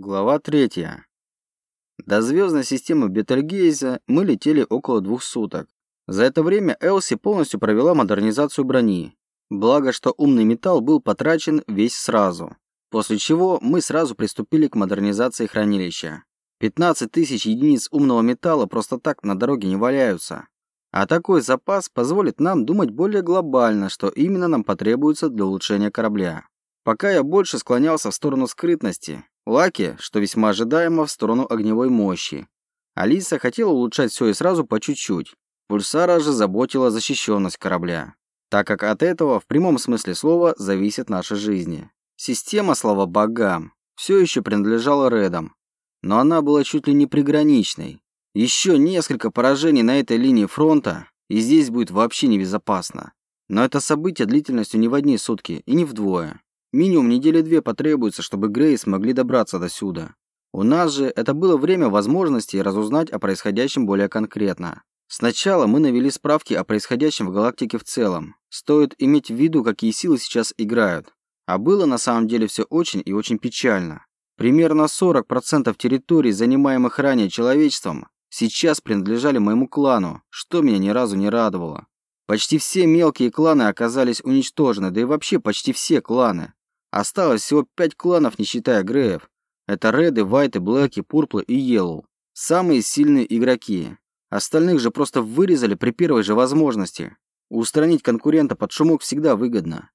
Глава 3. До звездной системы Бетельгейза мы летели около двух суток. За это время Элси полностью провела модернизацию брони. Благо, что умный металл был потрачен весь сразу. После чего мы сразу приступили к модернизации хранилища. 15 тысяч единиц умного металла просто так на дороге не валяются. А такой запас позволит нам думать более глобально, что именно нам потребуется для улучшения корабля. Пока я больше склонялся в сторону скрытности, Лаки, что весьма ожидаемо, в сторону огневой мощи. Алиса хотела улучшать все и сразу по чуть-чуть. Пульсара же заботила защищенность корабля, так как от этого в прямом смысле слова зависит наша жизнь. Система, слава богам, все еще принадлежала Редам, но она была чуть ли не приграничной. Еще несколько поражений на этой линии фронта, и здесь будет вообще небезопасно. Но это событие длительностью не в одни сутки и не вдвое. Минимум недели две потребуется, чтобы Грей смогли добраться до сюда. У нас же это было время возможности разузнать о происходящем более конкретно. Сначала мы навели справки о происходящем в галактике в целом. Стоит иметь в виду, какие силы сейчас играют. А было на самом деле все очень и очень печально. Примерно 40% территорий, занимаемых ранее человечеством, сейчас принадлежали моему клану, что меня ни разу не радовало. Почти все мелкие кланы оказались уничтожены, да и вообще почти все кланы. Осталось всего пять кланов, не считая Греев. Это Реды, Вайты, Блэки, Пурплы и Йеллоу. Самые сильные игроки. Остальных же просто вырезали при первой же возможности. Устранить конкурента под шумок всегда выгодно.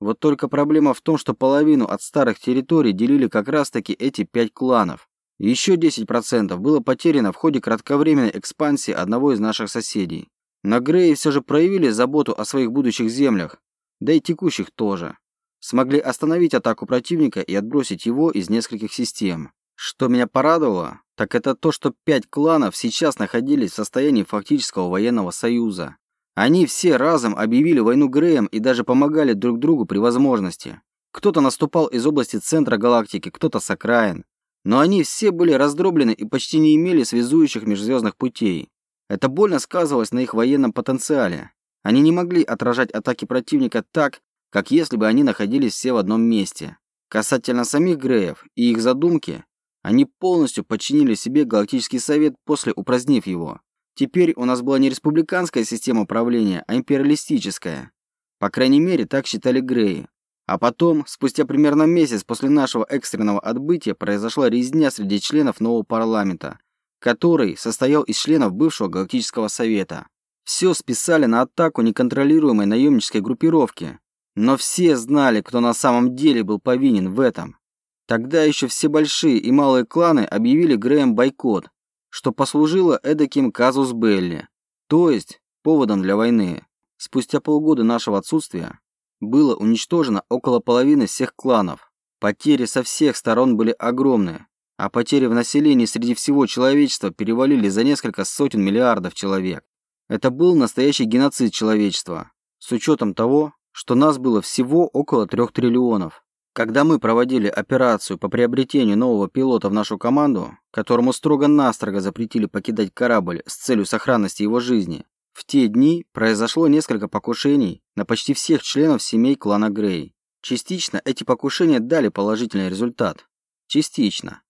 Вот только проблема в том, что половину от старых территорий делили как раз-таки эти пять кланов. Еще 10% было потеряно в ходе кратковременной экспансии одного из наших соседей. Но Греи все же проявили заботу о своих будущих землях, да и текущих тоже смогли остановить атаку противника и отбросить его из нескольких систем. Что меня порадовало, так это то, что пять кланов сейчас находились в состоянии фактического военного союза. Они все разом объявили войну Греем и даже помогали друг другу при возможности. Кто-то наступал из области центра галактики, кто-то с окраин. Но они все были раздроблены и почти не имели связующих межзвездных путей. Это больно сказывалось на их военном потенциале. Они не могли отражать атаки противника так, как если бы они находились все в одном месте. Касательно самих Греев и их задумки, они полностью подчинили себе Галактический Совет после упразднив его. Теперь у нас была не республиканская система правления, а империалистическая. По крайней мере, так считали Греи. А потом, спустя примерно месяц после нашего экстренного отбытия, произошла резня среди членов нового парламента, который состоял из членов бывшего Галактического Совета. Все списали на атаку неконтролируемой наемнической группировки, но все знали, кто на самом деле был повинен в этом. Тогда еще все большие и малые кланы объявили Грэем бойкот, что послужило эдаким казус белли, то есть поводом для войны. Спустя полгода нашего отсутствия было уничтожено около половины всех кланов. Потери со всех сторон были огромные, а потери в населении среди всего человечества перевалили за несколько сотен миллиардов человек. Это был настоящий геноцид человечества, с учетом того, что нас было всего около трех триллионов. Когда мы проводили операцию по приобретению нового пилота в нашу команду, которому строго-настрого запретили покидать корабль с целью сохранности его жизни, в те дни произошло несколько покушений на почти всех членов семей клана Грей. Частично эти покушения дали положительный результат. Частично.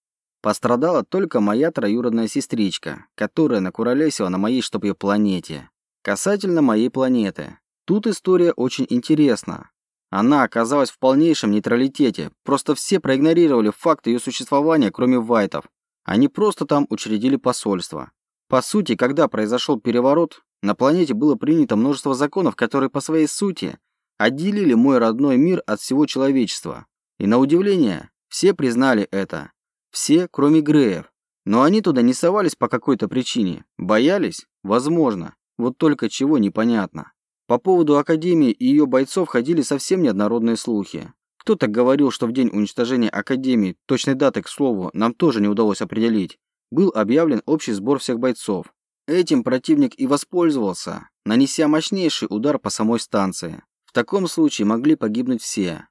Пострадала только моя троюродная сестричка, которая накуролесила на моей чтоб ее планете. Касательно моей планеты, Тут история очень интересна. Она оказалась в полнейшем нейтралитете, просто все проигнорировали факт ее существования, кроме вайтов. Они просто там учредили посольство. По сути, когда произошел переворот, на планете было принято множество законов, которые по своей сути отделили мой родной мир от всего человечества. И на удивление, все признали это. Все, кроме Греев. Но они туда не совались по какой-то причине. Боялись? Возможно. Вот только чего непонятно. По поводу Академии и ее бойцов ходили совсем неоднородные слухи. Кто-то говорил, что в день уничтожения Академии, точной даты, к слову, нам тоже не удалось определить, был объявлен общий сбор всех бойцов. Этим противник и воспользовался, нанеся мощнейший удар по самой станции. В таком случае могли погибнуть все.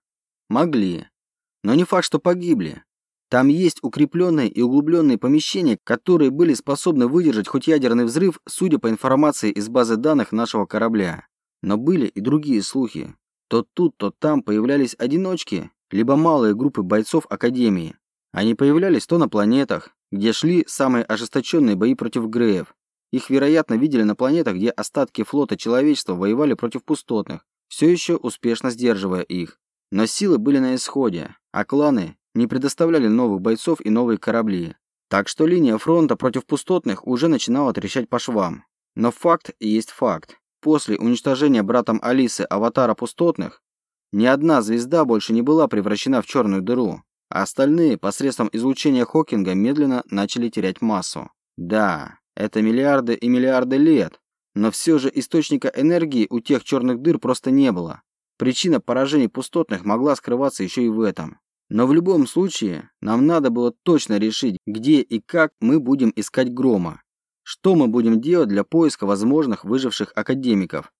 Могли. Но не факт, что погибли. Там есть укрепленные и углубленные помещения, которые были способны выдержать хоть ядерный взрыв, судя по информации из базы данных нашего корабля. Но были и другие слухи. То тут, то там появлялись одиночки, либо малые группы бойцов Академии. Они появлялись то на планетах, где шли самые ожесточенные бои против Греев. Их, вероятно, видели на планетах, где остатки флота человечества воевали против пустотных, все еще успешно сдерживая их. Но силы были на исходе, а кланы не предоставляли новых бойцов и новые корабли. Так что линия фронта против пустотных уже начинала трещать по швам. Но факт есть факт. После уничтожения братом Алисы аватара пустотных, ни одна звезда больше не была превращена в черную дыру а остальные посредством излучения Хокинга медленно начали терять массу. Да, это миллиарды и миллиарды лет, но все же источника энергии у тех черных дыр просто не было. Причина поражений пустотных могла скрываться еще и в этом. Но в любом случае, нам надо было точно решить, где и как мы будем искать Грома. Что мы будем делать для поиска возможных выживших академиков,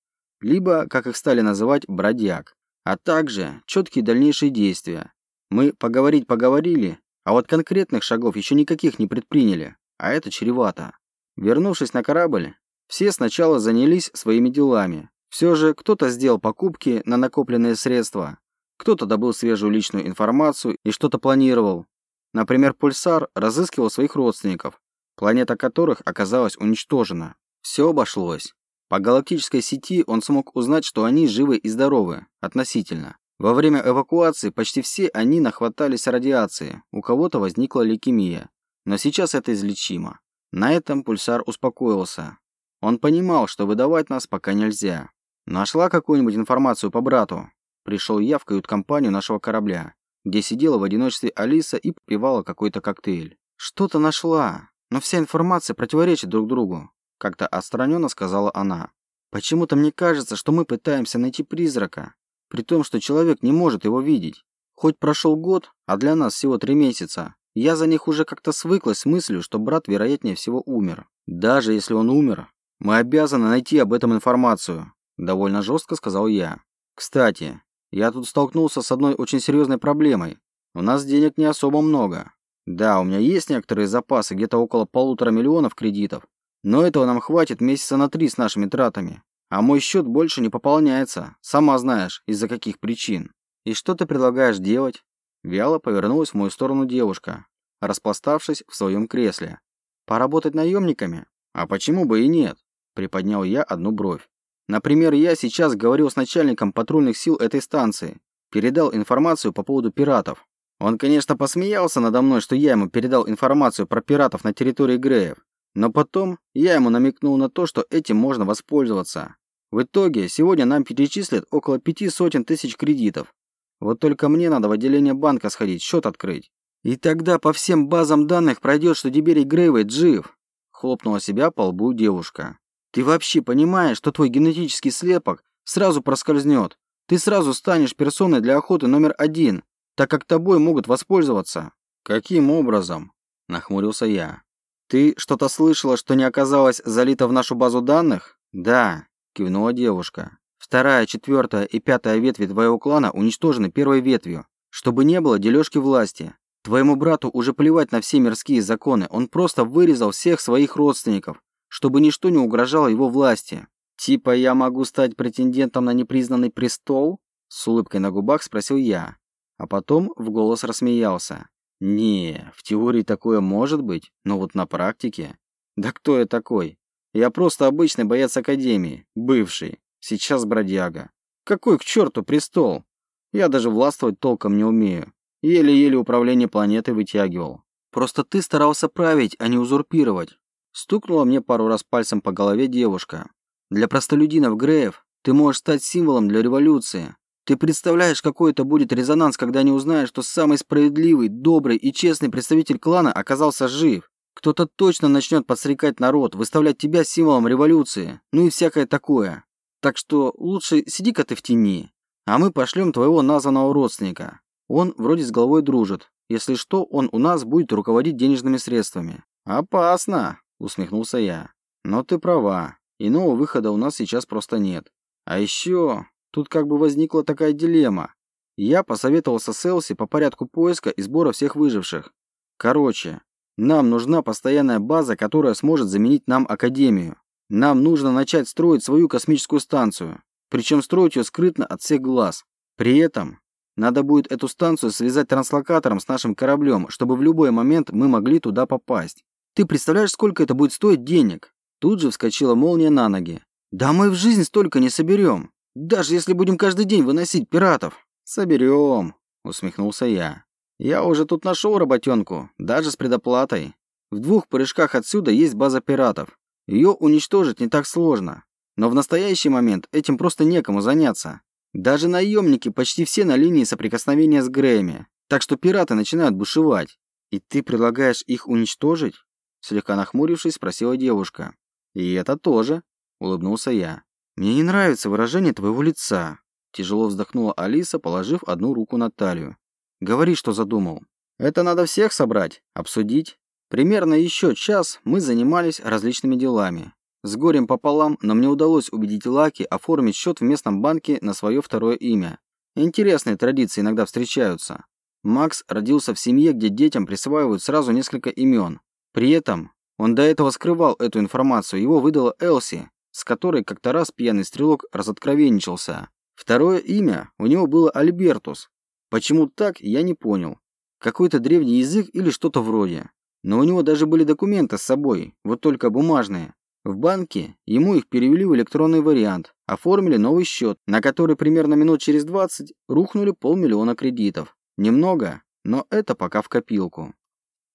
либо, как их стали называть, бродяг, а также четкие дальнейшие действия. Мы поговорить поговорили, а вот конкретных шагов еще никаких не предприняли, а это чревато. Вернувшись на корабль, все сначала занялись своими делами. Все же кто-то сделал покупки на накопленные средства, кто-то добыл свежую личную информацию и что-то планировал. Например, Пульсар разыскивал своих родственников, планета которых оказалась уничтожена. Все обошлось. По галактической сети он смог узнать, что они живы и здоровы, относительно. Во время эвакуации почти все они нахватались радиации, у кого-то возникла лейкемия. Но сейчас это излечимо. На этом пульсар успокоился. Он понимал, что выдавать нас пока нельзя. Нашла какую-нибудь информацию по брату? Пришел я в кают-компанию нашего корабля, где сидела в одиночестве Алиса и попивала какой-то коктейль. Что-то нашла, но вся информация противоречит друг другу, как-то отстраненно сказала она. Почему-то мне кажется, что мы пытаемся найти призрака, при том, что человек не может его видеть. Хоть прошел год, а для нас всего три месяца, я за них уже как-то свыклась с мыслью, что брат вероятнее всего умер. Даже если он умер, мы обязаны найти об этом информацию, довольно жестко сказал я. Кстати, я тут столкнулся с одной очень серьезной проблемой. У нас денег не особо много. Да, у меня есть некоторые запасы, где-то около полутора миллионов кредитов, но этого нам хватит месяца на три с нашими тратами. А мой счет больше не пополняется. Сама знаешь, из-за каких причин. И что ты предлагаешь делать? Вяло повернулась в мою сторону девушка, распластавшись в своем кресле. Поработать наемниками? А почему бы и нет? Приподнял я одну бровь. Например, я сейчас говорил с начальником патрульных сил этой станции. Передал информацию по поводу пиратов. Он, конечно, посмеялся надо мной, что я ему передал информацию про пиратов на территории Греев. Но потом я ему намекнул на то, что этим можно воспользоваться. В итоге, сегодня нам перечислят около пяти сотен тысяч кредитов. Вот только мне надо в отделение банка сходить, счет открыть. И тогда по всем базам данных пройдет, что Диберий Грейвейт жив. Хлопнула себя по лбу девушка. Ты вообще понимаешь, что твой генетический слепок сразу проскользнет? Ты сразу станешь персоной для охоты номер один, так как тобой могут воспользоваться. Каким образом? Нахмурился я. Ты что-то слышала, что не оказалось залито в нашу базу данных? Да кивнула девушка. Вторая, четвертая и пятая ветви твоего клана уничтожены первой ветвью, чтобы не было дележки власти. Твоему брату уже плевать на все мирские законы, он просто вырезал всех своих родственников, чтобы ничто не угрожало его власти. Типа я могу стать претендентом на непризнанный престол? С улыбкой на губах спросил я, а потом в голос рассмеялся. Не, в теории такое может быть, но вот на практике... Да кто я такой? Я просто обычный боец Академии, бывший, сейчас бродяга. Какой к черту престол? Я даже властвовать толком не умею. Еле-еле управление планетой вытягивал. Просто ты старался править, а не узурпировать. Стукнула мне пару раз пальцем по голове девушка. Для простолюдинов Греев ты можешь стать символом для революции. Ты представляешь, какой это будет резонанс, когда они узнают, что самый справедливый, добрый и честный представитель клана оказался жив. Кто-то точно начнет подстрекать народ, выставлять тебя символом революции, ну и всякое такое. Так что лучше сиди-ка ты в тени, а мы пошлем твоего названного родственника. Он вроде с головой дружит. Если что, он у нас будет руководить денежными средствами. Опасно, усмехнулся я. Но ты права. Иного выхода у нас сейчас просто нет. А еще тут как бы возникла такая дилемма. Я посоветовался с Элси по порядку поиска и сбора всех выживших. Короче, нам нужна постоянная база, которая сможет заменить нам Академию. Нам нужно начать строить свою космическую станцию. Причем строить ее скрытно от всех глаз. При этом Надо будет эту станцию связать транслокатором с нашим кораблем, чтобы в любой момент мы могли туда попасть. Ты представляешь, сколько это будет стоить денег? Тут же вскочила молния на ноги. Да мы в жизнь столько не соберем. Даже если будем каждый день выносить пиратов. Соберем, усмехнулся я. Я уже тут нашел работенку, даже с предоплатой. В двух прыжках отсюда есть база пиратов. Ее уничтожить не так сложно. Но в настоящий момент этим просто некому заняться. Даже наемники почти все на линии соприкосновения с Грэями. Так что пираты начинают бушевать. И ты предлагаешь их уничтожить? Слегка нахмурившись, спросила девушка. И это тоже, улыбнулся я. Мне не нравится выражение твоего лица. Тяжело вздохнула Алиса, положив одну руку на талию. Говори, что задумал. Это надо всех собрать, обсудить. Примерно еще час мы занимались различными делами. С горем пополам, но мне удалось убедить Лаки оформить счет в местном банке на свое второе имя. Интересные традиции иногда встречаются. Макс родился в семье, где детям присваивают сразу несколько имен. При этом он до этого скрывал эту информацию, его выдала Элси, с которой как-то раз пьяный стрелок разоткровенничался. Второе имя у него было Альбертус. Почему так, я не понял. Какой-то древний язык или что-то вроде. Но у него даже были документы с собой, вот только бумажные. В банке ему их перевели в электронный вариант, оформили новый счет, на который примерно минут через 20 рухнули полмиллиона кредитов. Немного, но это пока в копилку.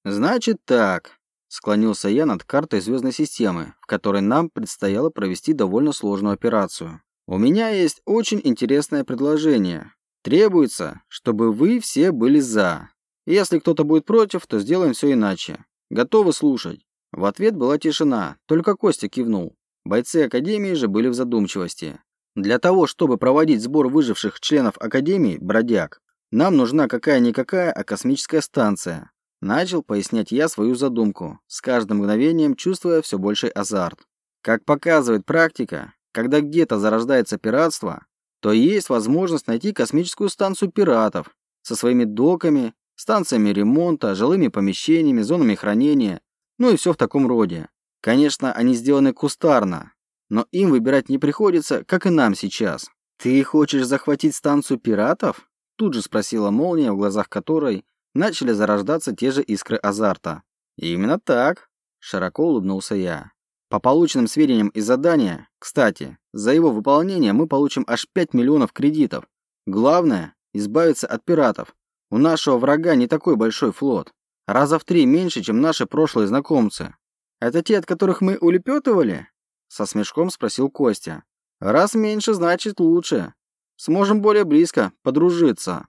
Значит так, склонился я над картой звездной системы, в которой нам предстояло провести довольно сложную операцию. У меня есть очень интересное предложение. Требуется, чтобы вы все были за. Если кто-то будет против, то сделаем все иначе. Готовы слушать? В ответ была тишина, только Костя кивнул. Бойцы Академии же были в задумчивости. Для того, чтобы проводить сбор выживших членов Академии, бродяг, нам нужна какая-никакая, а космическая станция. Начал пояснять я свою задумку, с каждым мгновением чувствуя все больший азарт. Как показывает практика, когда где-то зарождается пиратство, то есть возможность найти космическую станцию пиратов со своими доками, станциями ремонта, жилыми помещениями, зонами хранения ну и все в таком роде. Конечно, они сделаны кустарно, но им выбирать не приходится, как и нам сейчас. «Ты хочешь захватить станцию пиратов?» Тут же спросила молния, в глазах которой начали зарождаться те же искры азарта. «Именно так», – широко улыбнулся я. «По полученным сведениям из задания, кстати, за его выполнение мы получим аж 5 миллионов кредитов. Главное – избавиться от пиратов. У нашего врага не такой большой флот. Раза в три меньше, чем наши прошлые знакомцы. Это те, от которых мы улепетывали? Со смешком спросил Костя. Раз меньше, значит лучше. Сможем более близко подружиться.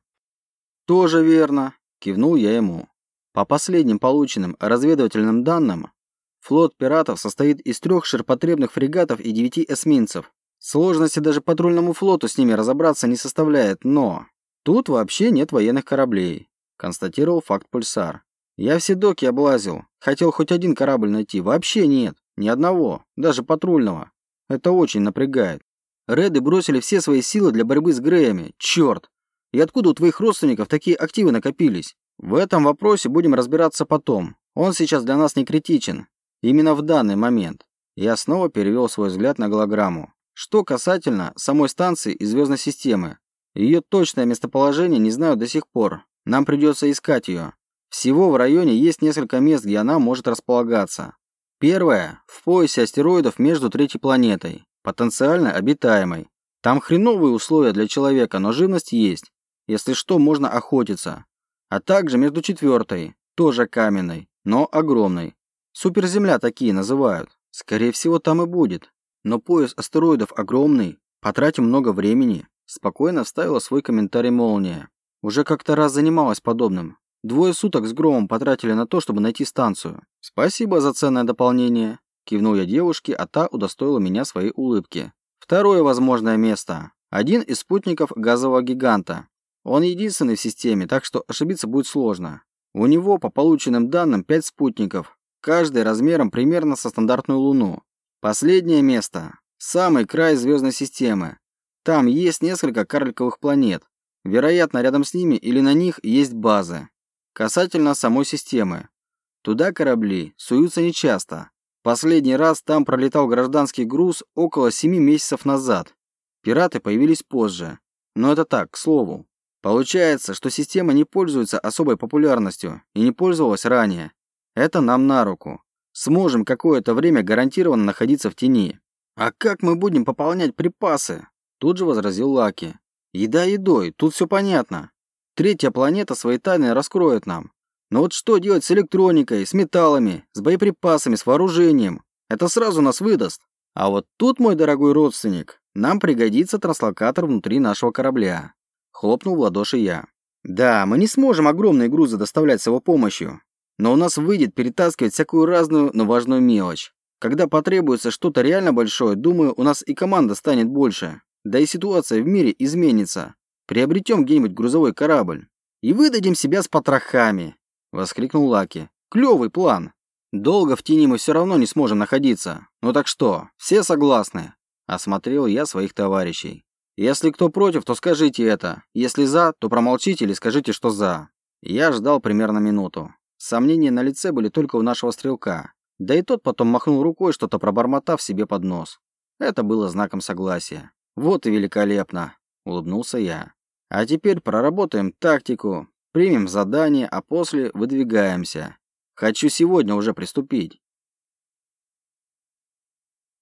Тоже верно, кивнул я ему. По последним полученным разведывательным данным, флот пиратов состоит из трех ширпотребных фрегатов и девяти эсминцев. Сложности даже патрульному флоту с ними разобраться не составляет, но тут вообще нет военных кораблей, констатировал факт Пульсар. Я все доки облазил. Хотел хоть один корабль найти. Вообще нет. Ни одного. Даже патрульного. Это очень напрягает. Реды бросили все свои силы для борьбы с Греями. Черт! И откуда у твоих родственников такие активы накопились? В этом вопросе будем разбираться потом. Он сейчас для нас не критичен. Именно в данный момент. Я снова перевел свой взгляд на голограмму. Что касательно самой станции и звездной системы. Ее точное местоположение не знаю до сих пор. Нам придется искать ее. Всего в районе есть несколько мест, где она может располагаться. Первое – в поясе астероидов между третьей планетой, потенциально обитаемой. Там хреновые условия для человека, но живность есть. Если что, можно охотиться. А также между четвертой, тоже каменной, но огромной. Суперземля такие называют. Скорее всего, там и будет. Но пояс астероидов огромный, потратим много времени. Спокойно вставила свой комментарий Молния. Уже как-то раз занималась подобным. Двое суток с громом потратили на то, чтобы найти станцию. Спасибо за ценное дополнение. Кивнул я девушке, а та удостоила меня своей улыбки. Второе возможное место. Один из спутников газового гиганта. Он единственный в системе, так что ошибиться будет сложно. У него, по полученным данным, пять спутников, каждый размером примерно со стандартную Луну. Последнее место. Самый край звездной системы. Там есть несколько карликовых планет. Вероятно, рядом с ними или на них есть базы. Касательно самой системы. Туда корабли суются нечасто. Последний раз там пролетал гражданский груз около 7 месяцев назад. Пираты появились позже. Но это так, к слову. Получается, что система не пользуется особой популярностью и не пользовалась ранее. Это нам на руку. Сможем какое-то время гарантированно находиться в тени. А как мы будем пополнять припасы? Тут же возразил Лаки. Еда едой, тут все понятно. Третья планета свои тайны раскроет нам. Но вот что делать с электроникой, с металлами, с боеприпасами, с вооружением? Это сразу нас выдаст. А вот тут, мой дорогой родственник, нам пригодится транслокатор внутри нашего корабля. Хлопнул в ладоши я. Да, мы не сможем огромные грузы доставлять с его помощью, но у нас выйдет перетаскивать всякую разную, но важную мелочь. Когда потребуется что-то реально большое, думаю, у нас и команда станет больше. Да и ситуация в мире изменится. Приобретем где-нибудь грузовой корабль. И выдадим себя с потрохами, воскликнул Лаки. Клевый план. Долго в тени мы все равно не сможем находиться. Ну так что, все согласны? Осмотрел я своих товарищей. Если кто против, то скажите это. Если за, то промолчите или скажите, что за. Я ждал примерно минуту. Сомнения на лице были только у нашего стрелка. Да и тот потом махнул рукой, что-то пробормотав себе под нос. Это было знаком согласия. Вот и великолепно, улыбнулся я. А теперь проработаем тактику, примем задание, а после выдвигаемся. Хочу сегодня уже приступить.